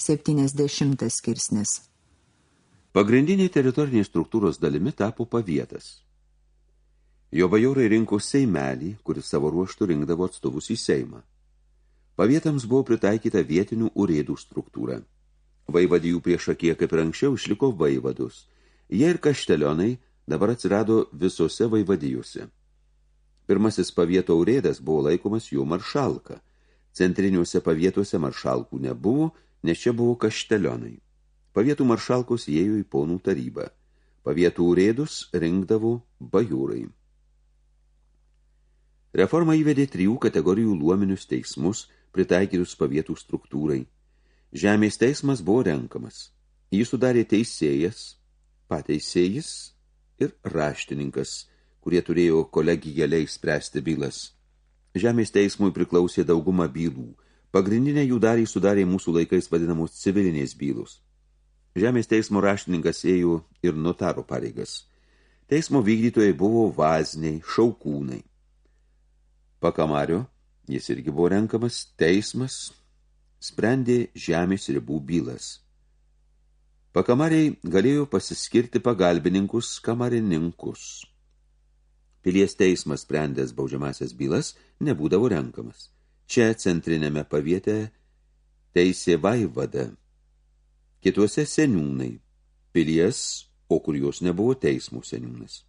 70 skirsnis. Pagrindiniai teritoriniai struktūros dalimi tapo pavietas. Jo bajorai rinko seimelį, kuris savo ruoštų rinkdavo atstovus į Seimą. Pavietams buvo pritaikyta vietinių urėdų struktūra. Vaivadijų prieš akie, kaip ir anksčiau, išliko vaivadus. Jie ir kaštelionai dabar atsirado visose vaivadijose. Pirmasis pavieto urėdas buvo laikomas jų maršalka. Centriniuose pavietuose maršalkų nebuvo, nes čia buvo kaštelionai. Pavietų maršalkos įėjo į ponų tarybą. Pavietų urėdus rinkdavo bajūrai. Reforma įvedė trijų kategorijų luominius teismus, pritaikytus pavietų struktūrai. Žemės teismas buvo renkamas. Jį sudarė teisėjas, pateisėjas ir raštininkas, kurie turėjo kolegijaliai spręsti bylas. Žemės teismui priklausė dauguma bylų – Pagrindinę jų dalį sudarė mūsų laikais vadinamos civilinės bylos. Žemės teismo raštininkas ėjo ir notaro pareigas. Teismo vykdytojai buvo vaziniai, šaukūnai. Pakamario, jis irgi buvo renkamas, teismas sprendė žemės ribų bylas. Pakamariai galėjo pasiskirti pagalbininkus kamarininkus. Pilies teismas sprendęs baudžiamasias bylas nebūdavo renkamas. Čia centrinėme paviete teisė vaivada, kituose seniūnai, pilies, o kur jos nebuvo teismų seniūnas.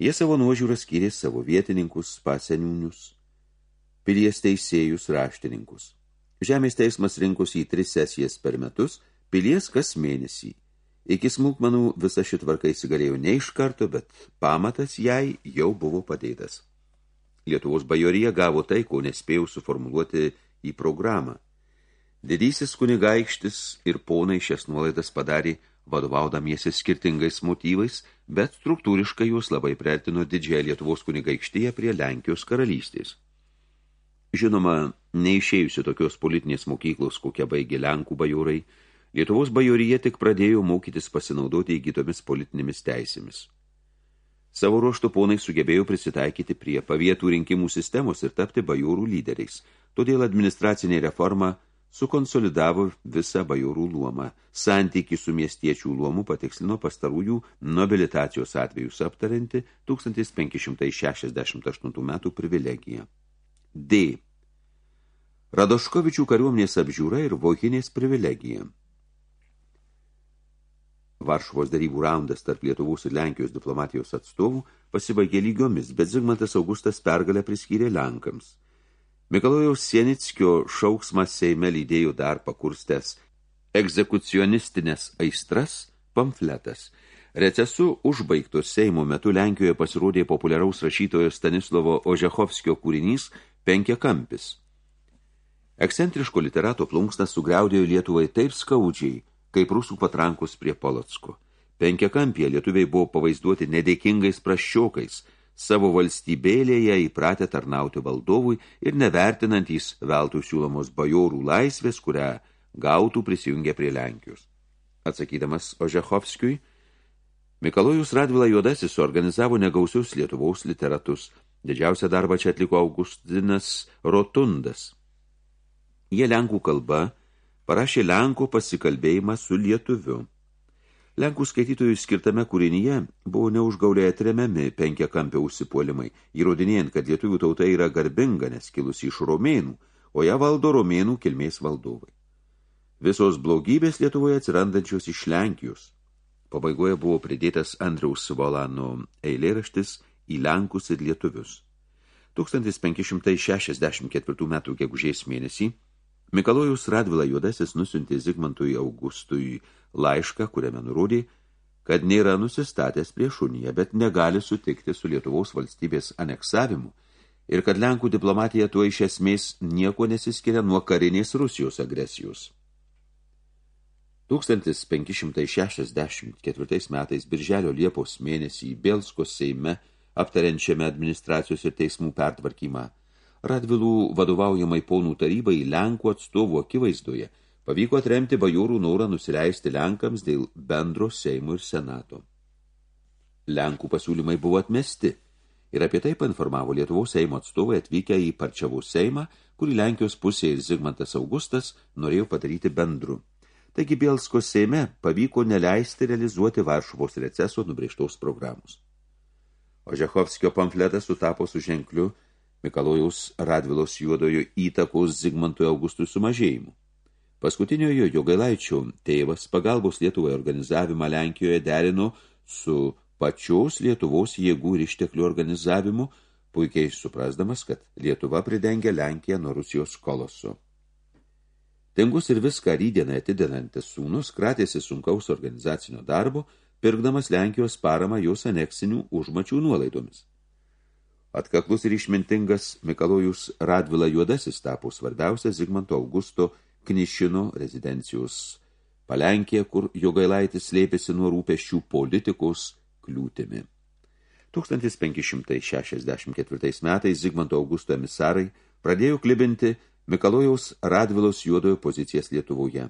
Jie savo nuožiūrą skyrė savo vietininkus, paseniūnius, pilies teisėjus, raštininkus. Žemės teismas rinkosi į tris sesijas per metus, pilies kas mėnesį. Iki smulkmenų visa ši tvarka įsigalėjo ne iš karto, bet pamatas jai jau buvo padėtas. Lietuvos bajorija gavo tai, ko nespėjau suformuluoti į programą. Didysis kunigaikštis ir ponai šias nuolaidas padarė vadovaudamiesi skirtingais motyvais, bet struktūriškai juos labai priartino didžiąją Lietuvos kunigaikštyje prie Lenkijos karalystės. Žinoma, neišėjusi tokios politinės mokyklos, kokią baigė Lenkų bajorai, Lietuvos bajorija tik pradėjo mokytis pasinaudoti įgytomis politinėmis teisėmis. Savo ruoštų ponai sugebėjo prisitaikyti prie pavietų rinkimų sistemos ir tapti bajorų lyderiais. Todėl administracinė reforma sukonsolidavo visą bajorų luomą. Santykį su miestiečių luomu patikslino pastarųjų nobilitacijos atvejus aptarinti 1568 metų privilegiją. D. Radoškovičių kariuomenės apžiūra ir Vokinės privilegija. Varšuvos darybų raundas tarp Lietuvos ir Lenkijos diplomatijos atstovų pasibaigė lygiomis, bet Zigmantas Augustas pergalę priskyrė Lenkams. Mikalojaus Sienickio šauksmas Seime lydėjo dar pakurstęs egzekucionistinės aistras pamfletas. Recesu užbaigtos Seimo metu Lenkijoje pasirodė populiaraus rašytojo Stanislovo Ožechovskio kūrinys Penkiakampis. Ekscentriško literato plunksnas sugriaudėjo Lietuvai taip skaudžiai, kaip rusų patrankos prie Polocko. Penkiakampie lietuviai buvo pavaizduoti nedėkingais praščiokais, savo valstybėlėje įpratę tarnauti valdovui ir nevertinantys veltų siūlomos bajorų laisvės, kurią gautų prisijungę prie Lenkijos. Atsakydamas Ožechovskiui, Mikalojus Radvila Juodasis suorganizavo negausius Lietuvaus literatus. Didžiausią darbą čia atliko Augustinas Rotundas. Jie Lenkų kalba – parašė Lenkų pasikalbėjimą su lietuviu. Lenkų skaitytojų skirtame kūrinyje buvo neužgauliai atremiami penkiakampio užsipuolimai, įrodinėjant, kad lietuvių tauta yra garbinga, nes kilusi iš romėnų, o ją valdo romėnų kilmės valdovai. Visos blogybės Lietuvoje atsirandančios iš Lenkijos. Pabaigoje buvo pridėtas Andriaus Volano eilėraštis į Lenkus ir Lietuvius. 1564 metų gegužės mėnesį Mikalojus Radvila Juodasis nusintė Zigmantui Augustui laišką, kuriame nurodė, kad nėra nusistatęs prieš uniją, bet negali sutikti su Lietuvos valstybės aneksavimu ir kad Lenkų diplomatija tuo iš esmės nieko nesiskiria nuo karinės Rusijos agresijos. 1564 metais Birželio Liepos mėnesį Bielskos Seime aptariančiame administracijos ir teismų pertvarkymą Radvilų vadovaujamai ponų tarybai Lenkų atstovų akivaizdoje pavyko atremti bajorų norą nusileisti Lenkams dėl bendro Seimo ir Senato. Lenkų pasiūlymai buvo atmesti ir apie tai painformavo Lietuvos Seimo atstovai atvykę į Parčiavų Seimą, kurį Lenkijos pusė ir Zigmantas Augustas norėjo padaryti bendru. Taigi Bielsko Seime pavyko neleisti realizuoti Varšuvos receso nubrėžtos programos. Ožechovskio pamfletas sutapo su ženkliu Mikalojaus Radvilos juodojo įtakos Zigmantui Augustui sumažėjimu. Paskutiniojo Jogailaičio tėvas pagalbos Lietuvai organizavimą Lenkijoje derino su pačios Lietuvos jėgų ir išteklių organizavimu, puikiai suprasdamas, kad Lietuva pridengia Lenkiją nuo Rusijos koloso. Tengus ir viską rydieną atidenantis sūnus kratėsi sunkaus organizacinio darbo, pirkdamas Lenkijos paramą jos aneksinių užmačių nuolaidomis. Atkaklus ir išmintingas Mikalojus Radvila Juodasis tapo svarbiausia Zigmanto Augusto Knišino rezidencijos Palenkija, kur Jogailaitis slėpėsi nuo rūpeščių politikos kliūtimi. 1564 metais Zigmanto Augusto emisarai pradėjo klibinti Mikalojaus Radvilos juodojo pozicijas Lietuvoje.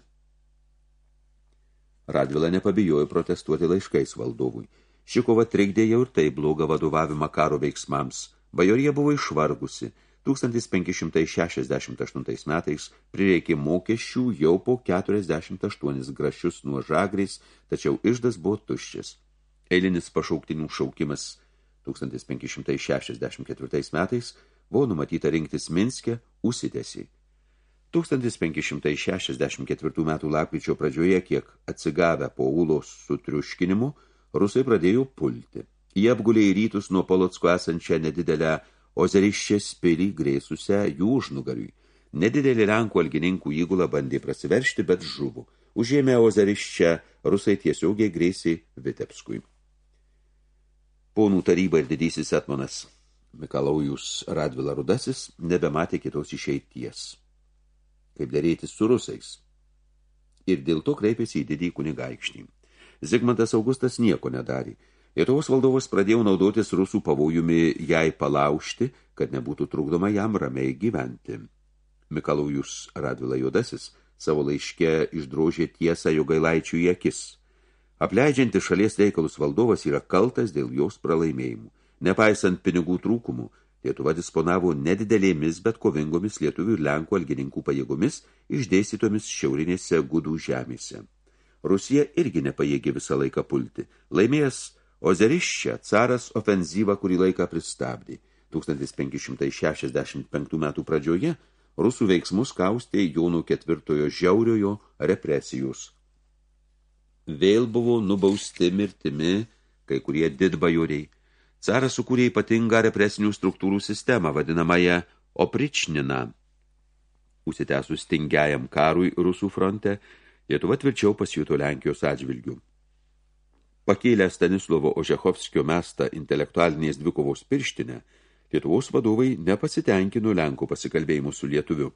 Radvila nepabijojo protestuoti laiškais valdovui. Ši kova trikdė jau ir tai blogą vadovavimą karo veiksmams. Bajorija buvo išvargusi. 1568 metais prireikė mokesčių jau po 48 grašius nuo žagriais, tačiau išdas buvo tuščias. Eilinis pašauktinių šaukimas 1564 metais buvo numatyta rinktis Minske, užsitėsi. 1564 metų lapkričio pradžioje, kiek atsigavę po Ulos sutriuškinimu, rusai pradėjo pulti. Jie apgulė į rytus nuo Polocko esančią nedidelę ozeriščią spilį grėsusią jų užnugariui. Nedidelį Lenkų algininkų įgulą bandė prasiveršti, bet žuvo. Užėmė ozeriščią, rusai tiesiogiai grėsė Vitebskui. Ponų taryba ir didysis etmonas Mikalaujus Radvila Rudasis nebematė kitos išeities, kaip dėrėtis su rusais. Ir dėl to kreipėsi į didį kunigaikšnį. Zigmantas Augustas nieko nedarė. Lietuvos valdovas pradėjo naudotis rusų pavojumi jai palaužti, kad nebūtų trukdoma jam ramiai gyventi. Mikalaujus Radvila Juodasis savo laiške išdrožė tiesą jogailaičių į akis – Apleidžiantis šalies reikalus valdovas yra kaltas dėl jos pralaimėjimų. Nepaisant pinigų trūkumų, Lietuva disponavo nedidelėmis, bet kovingomis lietuvių ir lenkų algininkų pajėgomis išdėstytomis šiaurinėse gudų žemėse. Rusija irgi nepajėgė visą laiką pulti. Laimėjęs Ozeriščia, caras ofenzyvą kurį laiką pristabdė. 1565 metų pradžioje rusų veiksmus kaustė Jonų ketvirtojo žiauriojo represijos vėl buvo nubausti mirtimi kai kurie didbajuriai. Caras sukūrė ypatingą represinių struktūrų sistemą, vadinamąją opričniną. Užsitęsus tingiajam karui Rusų fronte, Lietuva tvirčiau pasijuto Lenkijos atžvilgių. Pakėlę Stanislovo Ožechovskio mestą intelektualinės dvikovos pirštinę, Lietuvos vadovai nepasitenkino Lenkų pasikalbėjimų su Lietuviu.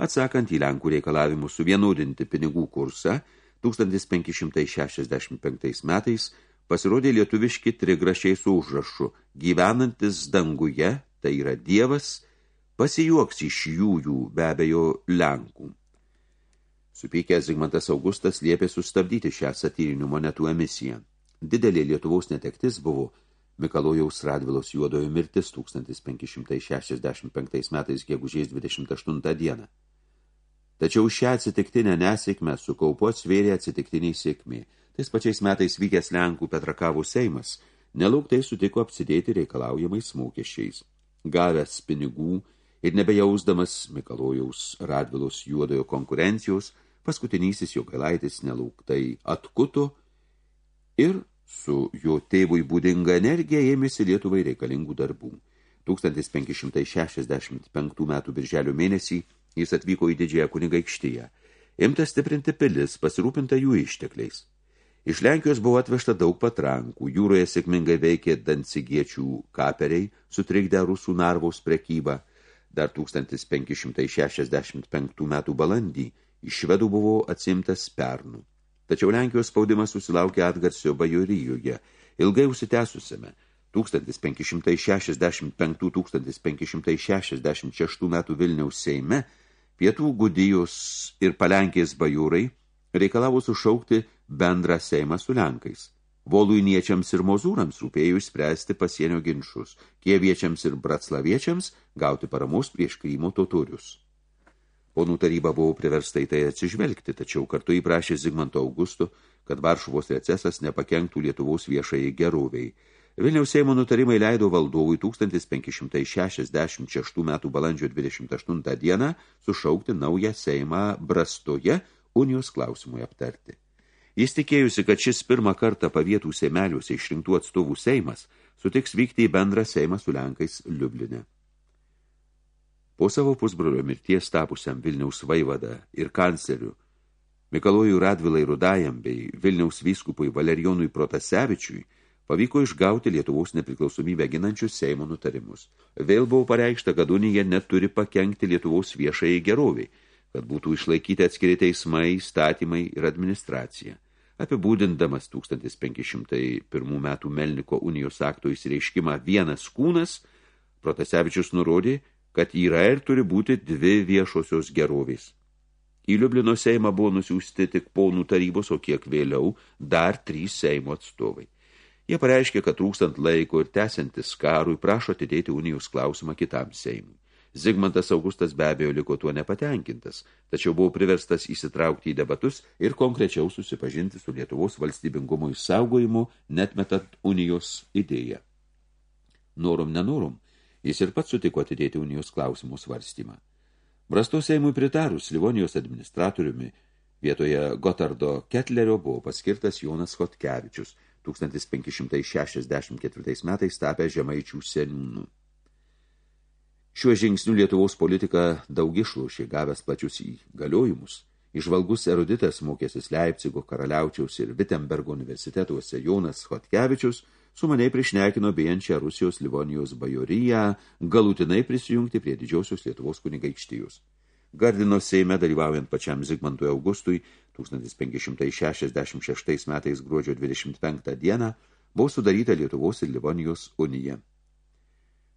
Atsakant į Lenkų reikalavimus suvienodinti pinigų kursą, 1565 metais pasirodė lietuviški trigrašiai su užrašu gyvenantis danguje, tai yra dievas, pasijuoks iš jų jų be abejo Lenkų. Supykęs Zigmantas Augustas liepė sustabdyti šią satyrinių monetų emisiją. Didelė Lietuvos netektis buvo Mikalojaus Radvilos juodojo mirtis 1565 metais gegužės 28 dieną. Tačiau šią atsitiktinę nesėkmę su kaupu atsvėrė atsitiktiniai sėkmė. Tais pačiais metais vykęs Lenkų Petrakavų Seimas nelauktai sutiko apsidėti reikalaujamais mokesčiais. Gavęs pinigų ir nebejausdamas Mikalojaus Radvilos juodojo konkurencijos, paskutinysis jo galaitis nelauktai atkuto ir su jo tėvui būdinga energija ėmėsi Lietuvai reikalingų darbų. 1565 metų birželio mėnesį Jis atvyko į didžiąją kunigaikštyje. Imta stiprinti pilis, pasirūpinta jų ištekliais. Iš Lenkijos buvo atvežta daug patrankų, jūroje sėkmingai veikė dancigiečių kaperiai, sutrikdę rusų narvaus prekybą. Dar 1565 metų balandį iš švedų buvo atsimtas pernų. Tačiau Lenkijos spaudimas susilaukė atgarsio bajorijoje, ilgai užsitęsusiame – 1565-1566 metų Vilniaus Seime Pietų Gudijos ir Palenkės bajūrai reikalavo sušaukti bendrą seimą su Lenkais. Voluiniečiams ir mozūrams rūpėjo išspręsti pasienio ginčius, kieviečiams ir bratslaviečiams gauti paramos prieš Krymo totorius. Ponų taryba buvo priversta į tai atsižvelgti, tačiau kartu įprašė Zigmanto Augusto, kad Varšuvos recesas nepakenktų Lietuvos viešai geroviai. Vilniaus Seimo nutarimai leido valdovui 1566 metų balandžio 28 dieną sušaukti naują Seimą Brastoje unijos klausimui aptarti. Jis tikėjusi, kad šis pirmą kartą pavietų seimeliuose išrinktų atstovų Seimas sutiks vykti į bendrą Seimą su Lenkais Liublinė. Po savo pusbrolio mirties tapusiam Vilniaus vaivada ir kancleriu Mikalojui Radvilai Rudajam bei Vilniaus vyskupui Valerijonui Protasevičiui pavyko išgauti Lietuvos nepriklausomybę ginančius Seimo nutarimus. Vėl buvo pareikšta, kad unija neturi pakengti Lietuvos viešai geroviai, kad būtų išlaikyti atskiri teismai, statymai ir administracija. Apibūdindamas 1501 metų Melniko unijos akto įsireiškimą vienas kūnas, Protasevičius nurodė, kad yra ir turi būti dvi viešosios gerovės. Į Liublino Seimą buvo nusiųsti tik ponų tarybos, o kiek vėliau dar trys Seimo atstovai. Jie pareiškė, kad trūkstant laiko ir tęsiantis karui prašo atidėti unijos klausimą kitam Seimui. Zigmantas Augustas be abejo liko tuo nepatenkintas, tačiau buvo priverstas įsitraukti į debatus ir konkrečiau susipažinti su Lietuvos valstybingumo išsaugojimu, netmetant unijos idėją. Norom nenorom, jis ir pats sutiko atidėti unijos klausimų svarstymą. Brasto Seimui pritarus Livonijos administratoriumi vietoje Gotardo Ketlerio buvo paskirtas Jonas Hotkevičius, 1564 metais tapę žemaičių seniūnų. Šiuo žingsniu Lietuvos politika daug išlaušė, gavęs plačius įgaliojimus. Išvalgus eruditas mokėsis Leipcigo, Karaliaučiaus ir Wittenbergo universitetuose Jonas Hotkevičius – sumaniai priešnekino bejančią Rusijos Livonijos bajoriją galutinai prisijungti prie didžiosios Lietuvos kunigaikštijos. Gardino Seime dalyvaujant pačiam Zigmantui Augustui 1566 metais gruodžio 25 dieną buvo sudaryta Lietuvos ir Livonijos unija.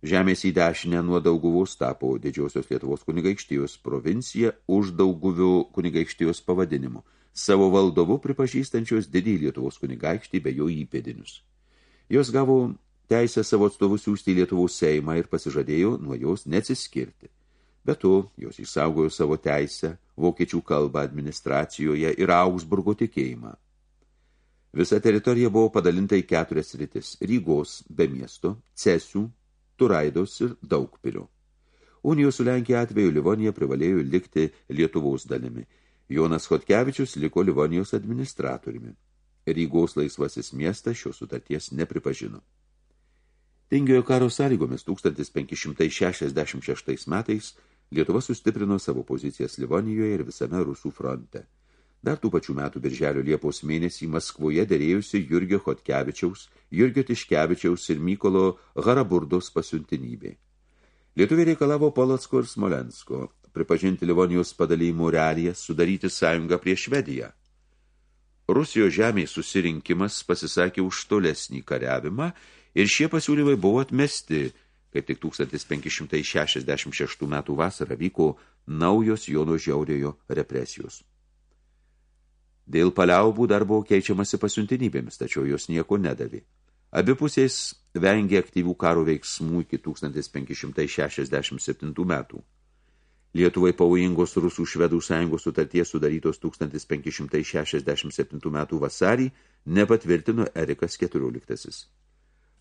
Žemės į dešinę nuo Dauguvos tapo didžiosios Lietuvos kunigaikštijos provincija už Dauguvių kunigaikštijos pavadinimu, savo valdovu pripažįstančios didį Lietuvos kunigaikštį be jo įpėdinius. Jos gavo teisę savo atstovus siūsti į Lietuvos Seimą ir pasižadėjo nuo jos neatsiskirti. Be to, jos išsaugojo savo teisę, vokiečių kalbą administracijoje ir Augsburgo tikėjimą. Visa teritorija buvo padalinta į keturias rytis – Rygos be miesto, Cesių, Turaidos ir Daugpilio. Unijos su Lenkija atveju Livonija privalėjo likti Lietuvos dalimi. Jonas Hotkevičius liko Livonijos administratoriumi. Rygos laisvasis miestas šios sutarties nepripažino. Tingiojo karo sąlygomis 1566 metais Lietuva sustiprino savo pozicijas Livonijoje ir visame Rusų fronte. Dar tų pačių metų birželio Liepos mėnesį Maskvoje dėrėjusi Jurgio Hotkevičiaus, Jurgio Tiškevičiaus ir Mykolo Haraburdos pasiuntinybė. Lietuvė reikalavo Polocko ir Smolensko pripažinti Livonijos padalymų realijas, sudaryti sąjungą prieš Švediją. Rusijos žemės susirinkimas pasisakė už tolesnį kariavimą ir šie pasiūlymai buvo atmesti, kai tik 1566 metų vasarą vyko naujos Jono Žiaurėjo represijos. Dėl paliaubų dar buvo keičiamasi pasiuntinybėmis, tačiau jos nieko nedavė. Abi pusės vengė aktyvių karo veiksmų iki 1567 metų. Lietuvai pavojingos Rusų švedų sąjungos sutarties sudarytos 1567 metų vasarį nepatvirtino Erikas XIV.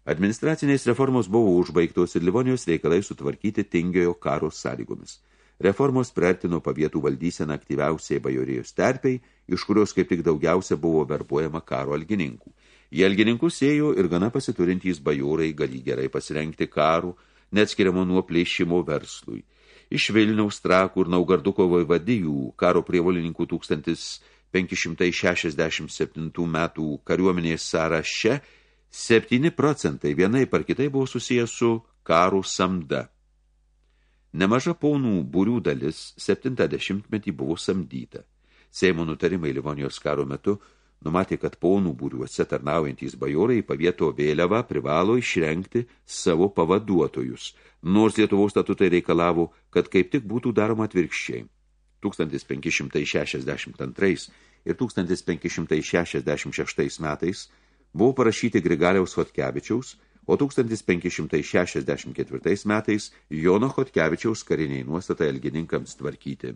Administracinės reformos buvo užbaigtos ir Livonijos reikalai sutvarkyti tingiojo karo sąlygomis. Reformos priartino pavietų valdyseną aktyviausiai bajorijos terpiai, iš kurios kaip tik daugiausia buvo verbuojama karo algininkų. Į algininkus ėjo ir gana pasiturintys bajorai gali gerai pasirengti karų, neatskiriamo nuo plėšimo verslui – iš Vilniaus, Trakų ir Naugarduko vaivadijų karo prievolininkų 1567 metų kariuomenės sąraše 7 procentai vienai par kitai buvo susijęs su karų samda. Nemaža paunų būrių dalis 70-metį buvo samdyta. Seimo nutarimai Livonijos karo metu numatė, kad paunų būriuose tarnaujantys bajorai pavieto vėliavą privalo išrenkti savo pavaduotojus – nors Lietuvos statutai reikalavo, kad kaip tik būtų daroma atvirkščiai. 1562 ir 1566 metais buvo parašyti Grigaliaus Hotkevičiaus, o 1564 metais Jono Hotkevičiaus kariniai nuostatai algininkams tvarkyti.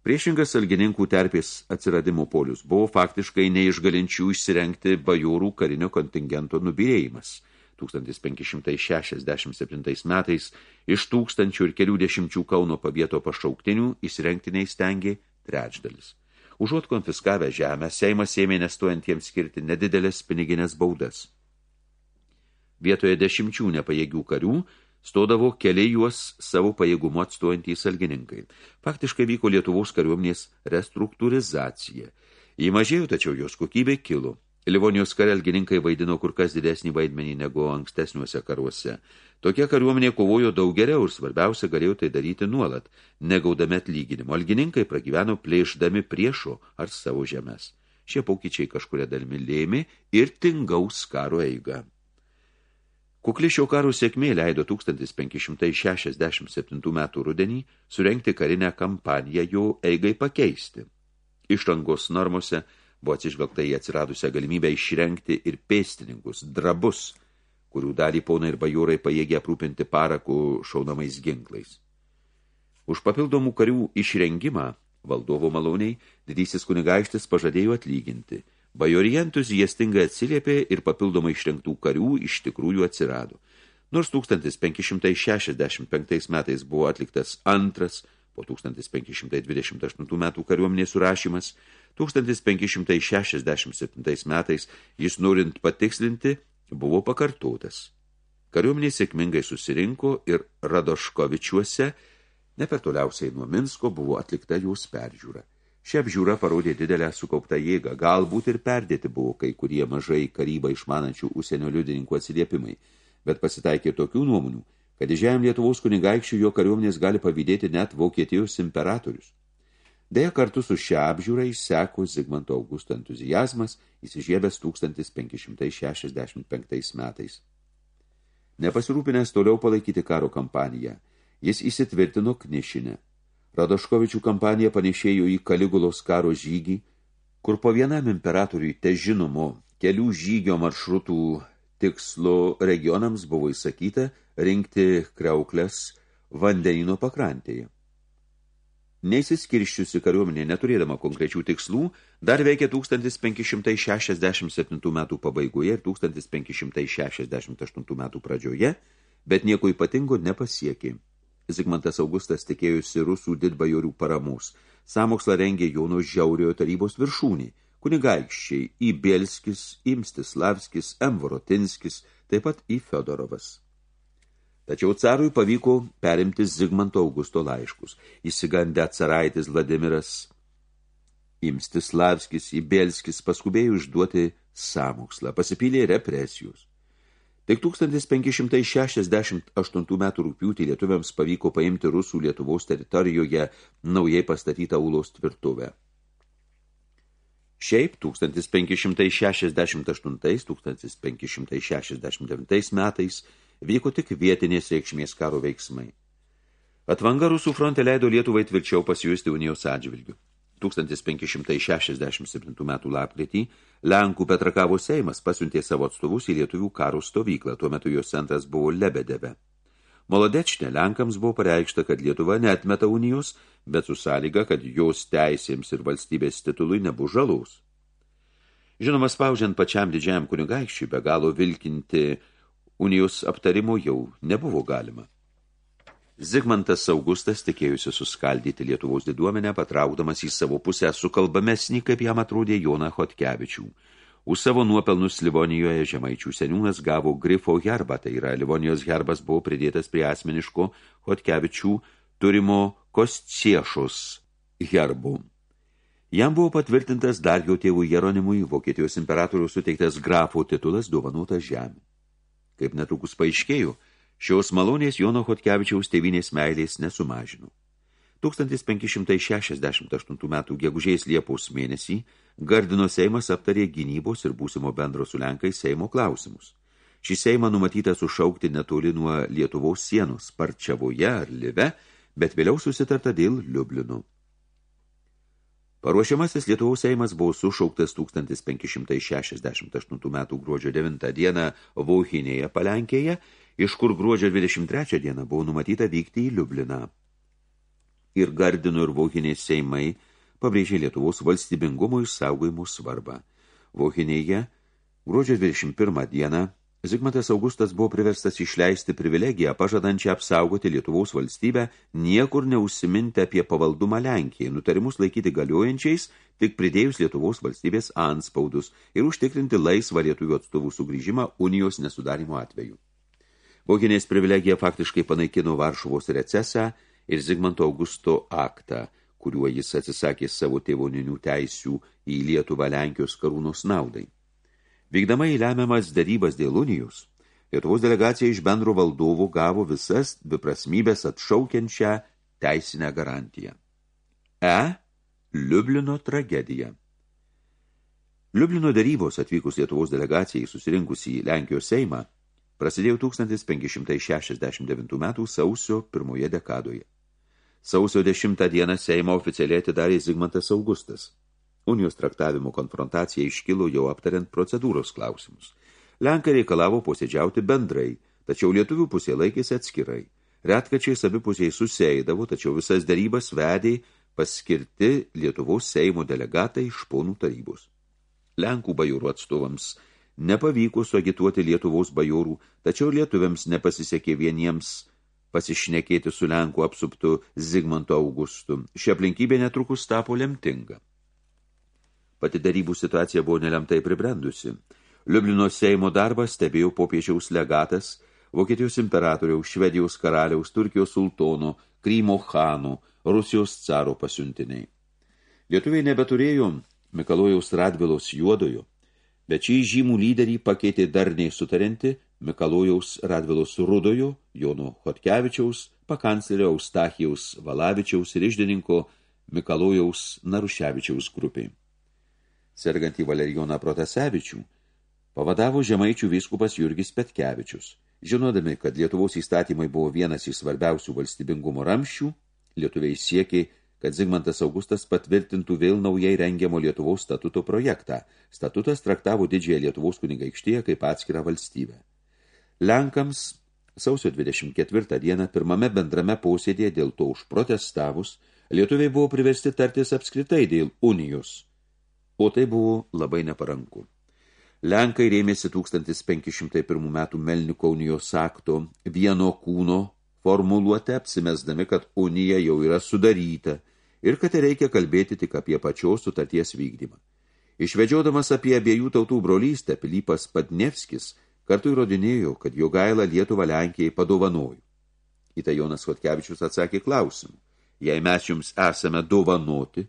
Priešingas algininkų terpės atsiradimo polius buvo faktiškai neišgalinčių išsirengti bajorų karinio kontingento nubirėjimas. 1567 metais iš tūkstančių ir kelių dešimčių Kauno pavieto pašauktinių įsirengti neįstengė trečdalis. Užuot konfiskavę žemę, Seimas ėmė nestojantiems skirti nedidelės piniginės baudas. Vietoje dešimčių nepajėgių karių stodavo keliai juos savo pajėgumu atstuojantys algininkai. Faktiškai vyko Lietuvos kariuomenės restruktūrizacija. Į mažėjo, tačiau jos kokybė kilo. Livonijos karelgininkai vaidino kur kas didesnį vaidmenį negu ankstesniuose karuose. Tokia kariuomenė kovojo daug geriau ir svarbiausia galėjo tai daryti nuolat, negaudami atlyginimo. Algininkai pragyveno plėšdami priešo ar savo žemės. Šie pokyčiai kažkuria dalimi lėmė ir tingaus karo eigą. Kukli šio karo sėkmė leido 1567 metų rudenį surengti karinę kampaniją jo eigai pakeisti. Ištangos normose – buvo atsižvelgta į atsiradusią galimybę išrengti ir pėstininkus, drabus, kurių dalį ponai ir bajorai pajėgė aprūpinti parakų šaunamais ginklais. Už papildomų karių išrengimą valdovo maloniai didysis kunigaištis pažadėjo atlyginti. Bajorija entuziastingai atsiliepė ir papildomai išrengtų karių iš tikrųjų atsirado. Nors 1565 metais buvo atliktas antras, po 1528 metų kariuomenės surašymas, 1567 metais jis norint patikslinti buvo pakartotas. Kariuomenė sėkmingai susirinko ir Radoškovičiuose, ne per toliausiai nuo Minsko, buvo atlikta jos peržiūra. Ši apžiūra parodė didelę sukauptą jėgą, galbūt ir perdėti buvo kai kurie mažai karybą išmanančių užsienio liudininkų atsiliepimai, bet pasitaikė tokių nuomonių, kad didžiajam Lietuvos kunigaikščių jo kariuomenės gali pavydėti net Vokietijos imperatorius. Deja, kartu su šia apžiūra išseko Zigmanto Augusto entuzijazmas įsižiebęs 1565 metais. Nepasirūpinęs toliau palaikyti karo kampaniją, jis įsitvirtino Knišinę. Radoškovičių kampanija panešėjo į Kaligulos karo žygį, kur po vienam imperatoriui te žinomo kelių žygio maršrutų tikslo regionams buvo įsakyta rinkti kreuklės vandenino pakrantėje. Neįsiskirščiusi kariuomenė, neturėdama konkrečių tikslų, dar veikia 1567 metų pabaigoje ir 1568 metų pradžioje, bet nieko ypatingo nepasiekė. Zigmantas Augustas tikėjusi rusų didbajorių paramos. Samokslą rengė Jono Žiauriojo tarybos viršūnį, kunigaikščiai į Bielskis, Imstislavskis, M. Vorotinskis, taip pat į Fedorovas. Tačiau carui pavyko perimti Zigmanto Augusto laiškus. Įsigandę caraitis Vladimiras Imstislavskis, Ibelskis paskubėjo išduoti samokslą, pasipylė represijos. Tik 1568 metų rūpiūtį lietuviams pavyko paimti rusų Lietuvos teritorijoje naujai pastatytą Ulos tvirtuvę. Šiaip 1568-1569 metais vyko tik vietinės reikšmės karo veiksmai. Atvanga rusų fronte leido Lietuvai tvirčiau pasijusti unijos atžvilgių. 1567 metų lapkritį Lenkų Petrakavo Seimas pasiuntė savo atstovus į lietuvių karų stovyklą, tuo metu jos centras buvo Lebedeve. Molodečne Lenkams buvo pareikšta, kad Lietuva neatmeta unijos, bet su sąlyga, kad jos teisėms ir valstybės titului nebus žalaus. Žinoma, spaudžiant pačiam didžiajam kunigaikščiui be galo vilkinti unijos aptarimo jau nebuvo galima. Zigmantas Augustas tikėjusi suskaldyti Lietuvos diduomenę, patraukdamas į savo pusę sukalbamesnį, kaip jam atrodė Joną Hotkevičių. Už savo nuopelnus Livonijoje žemaičių seniūnas gavo grifo herbą, tai yra Livonijos herbas buvo pridėtas prie asmeniško Hotkevičių turimo kosciešos herbų. Jam buvo patvirtintas dar jo tėvų Jeronimui, Vokietijos imperatoriaus suteiktas grafo titulas dovanuotas žemė. Kaip netrukus paaiškėjo, šios malonės Jono Hotkevičiaus tėvinės meilės nesumažino. 1568 metų gegužės Liepos mėnesį Gardino Seimas aptarė gynybos ir būsimo bendro su Lenkai Seimo klausimus. Šį Seimą numatyta sušaukti netoli nuo Lietuvos sienos, Parčiavoje ar Live, bet vėliau susitarta dėl Liublino. Paruošiamasis Lietuvos Seimas buvo sušauktas 1568 metų gruodžio 9 dieną Vauhinėje Palenkėje, iš kur gruodžio 23 dieną buvo numatyta vykti į Liubliną. Ir Gardino ir Vauhinės Seimai pabrėžė Lietuvos valstybingumo išsaugojimų svarbą. Vauhinėje gruodžio 21 dieną Zigmantas Augustas buvo priverstas išleisti privilegiją, pažadančią apsaugoti Lietuvos valstybę, niekur neužsiminti apie pavaldumą Lenkijai, nutarimus laikyti galiojančiais, tik pridėjus Lietuvos valstybės anspaudus ir užtikrinti laisvą lietuvių atstovų sugrįžimą unijos nesudarimo atveju. Voginės privilegija faktiškai panaikino Varšuvos recesą ir Zigmanto Augusto aktą, kuriuo jis atsisakė savo tėvoninių teisių į Lietuvą Lenkijos karūnos naudai. Vykdama į lemiamas darybas dėl unijos, Lietuvos delegacija iš bendro valdovų gavo visas dviprasmybės atšaukiančią teisinę garantiją. E. Liublino tragedija Liublino darybos atvykus Lietuvos delegacijai susirinkus į Lenkijos Seimą prasidėjo 1569 metų sausio pirmoje dekadoje. Sausio 10 dieną Seimą oficialiai atidarė Zigmantas Augustas – Unijos traktavimo konfrontacija iškilo jau aptariant procedūros klausimus. Lenkai reikalavo posėdžiauti bendrai, tačiau lietuvių pusė laikėsi atskirai. Retkačiais abipusiai susėdavo, tačiau visas darybas vedė paskirti Lietuvos Seimo delegatai iš ponų tarybos. Lenkų bajorų atstovams nepavyko suagituoti Lietuvos bajorų, tačiau lietuviams nepasisekė vieniems pasišnekėti su Lenkų apsuptu Zigmanto Augustu. Ši aplinkybė netrukus tapo lemtinga. Pati darybų situacija buvo nelemtai pribrendusi. Liublino Seimo darbą stebėjo popiežiaus legatas, Vokietijos imperatoriaus, Švedijos karaliaus, Turkijos sultono, Krymo chanų, Rusijos caro pasiuntiniai. Lietuviai nebeturėjo Mikalojaus Radvilos juodojo, bet šį žymų lyderį pakeitė darniai sutarinti Mikalojaus Radvilos rudojo, Jono Hotkevičiaus, pakanclerio Eustachijaus Valavičiaus ir išdininko Mikalojaus Naruševičiaus grupiai sergantį Valerijoną Protasevičių, pavadavo žemaičių vyskupas Jurgis Petkevičius. Žinodami, kad Lietuvos įstatymai buvo vienas iš svarbiausių valstybingumo ramščių, lietuviai siekė, kad Zigmantas Augustas patvirtintų vėl naujai rengiamo Lietuvos statuto projektą. Statutas traktavo didžiąją Lietuvos kunigaikštiją kaip atskirą valstybę. Lenkams sausio 24 dieną pirmame bendrame posėdėje dėl to užprotestavus, lietuviai buvo priversti tartis apskritai dėl unijos – o tai buvo labai neparanku. Lenkai rėmėsi 1501 metų Melniko unijos akto vieno kūno formuluotę apsimesdami, kad unija jau yra sudaryta ir kad reikia kalbėti tik apie pačios sutarties vykdymą. Išvedžiodamas apie abiejų tautų brolystę, Pilypas Padnevskis kartu įrodinėjo, kad jo gailą Lietuvą Lenkijai padovanojo. Į tai Jonas Kotkevičius atsakė klausimu. Jei mes jums esame dovanoti,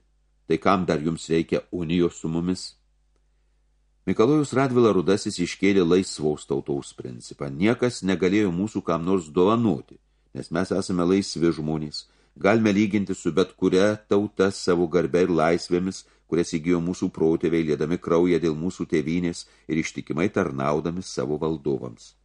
tai kam dar jums reikia unijos su mumis? Mikalojus Radvila Rudasis iškėlė laisvaus tautaus principą. Niekas negalėjo mūsų kam nors dovanoti, nes mes esame laisvi žmonės. Galime lyginti su bet kuria tauta savo garbė ir laisvėmis, kurias įgijo mūsų protėviai, liedami kraują dėl mūsų tėvynės ir ištikimai tarnaudami savo valdovams.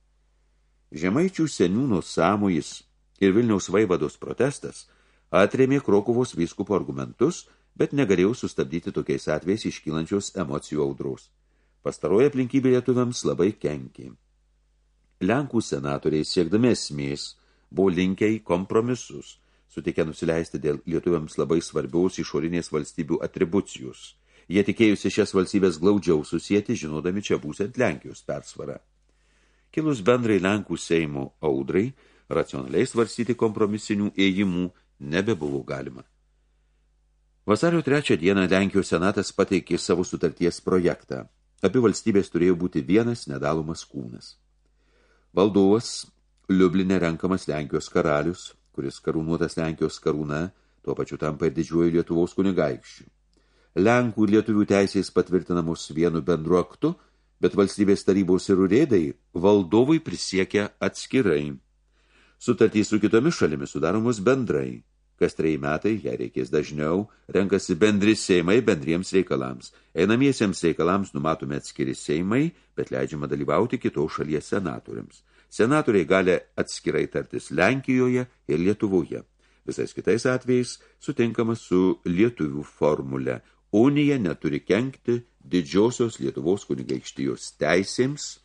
Žemaičių seniūno Samojis ir Vilniaus vaivados protestas atrėmė Krokuvos vyskupo argumentus – bet negalėjau sustabdyti tokiais atvejais iškylančios emocijų audros. Pastaroji aplinkybė lietuviams labai kenkė. Lenkų senatoriai siekdami esmės buvo linkę į kompromisus, sutikę nusileisti dėl lietuviams labai svarbiaus išorinės valstybių atribucijus. Jie tikėjusi šias valstybės glaudžiau susijęti, žinodami čia būsent Lenkijos persvarą. Kilus bendrai Lenkų Seimo audrai, racionaliai svarstyti kompromisinių ėjimų nebebuvo galima. Vasario trečią dieną Lenkijos senatas pateikė savo sutarties projektą. Abi valstybės turėjo būti vienas nedalomas kūnas. Valdovas Liublinė renkamas Lenkijos karalius, kuris karūnuotas Lenkijos karūna, tuo pačiu tampa ir didžiuoju Lietuvos kunigaikščių. Lenkų ir lietuvių teisės patvirtinamos vienu bendru aktu, bet valstybės tarybos ir urėdai valdovui prisiekia atskirai. Sutartys su kitomis šalimis sudaromos bendrai. Kas trejai metai, jei reikės dažniau, renkasi bendri seimai bendriems reikalams. Einamiesiems reikalams numatomi atskiri seimai, bet leidžiama dalyvauti kitos šalies senatoriams. Senatoriai gali atskirai tartis Lenkijoje ir Lietuvoje. Visais kitais atvejais sutinkama su lietuvių formule, unija neturi kenkti didžiosios Lietuvos kunigaikštijos teisėms,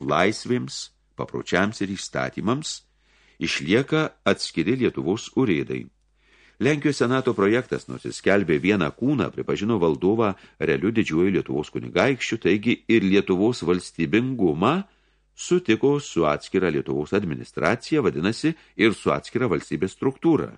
laisvėms, papročiams ir įstatymams, išlieka atskiri Lietuvos urėdai. Lenkijos senato projektas, nors jis skelbė vieną kūną, pripažino valdovą realiu didžiuoju Lietuvos kunigaikščiu, taigi ir Lietuvos valstybingumą sutiko su atskira Lietuvos administracija, vadinasi, ir su atskira valstybės struktūra.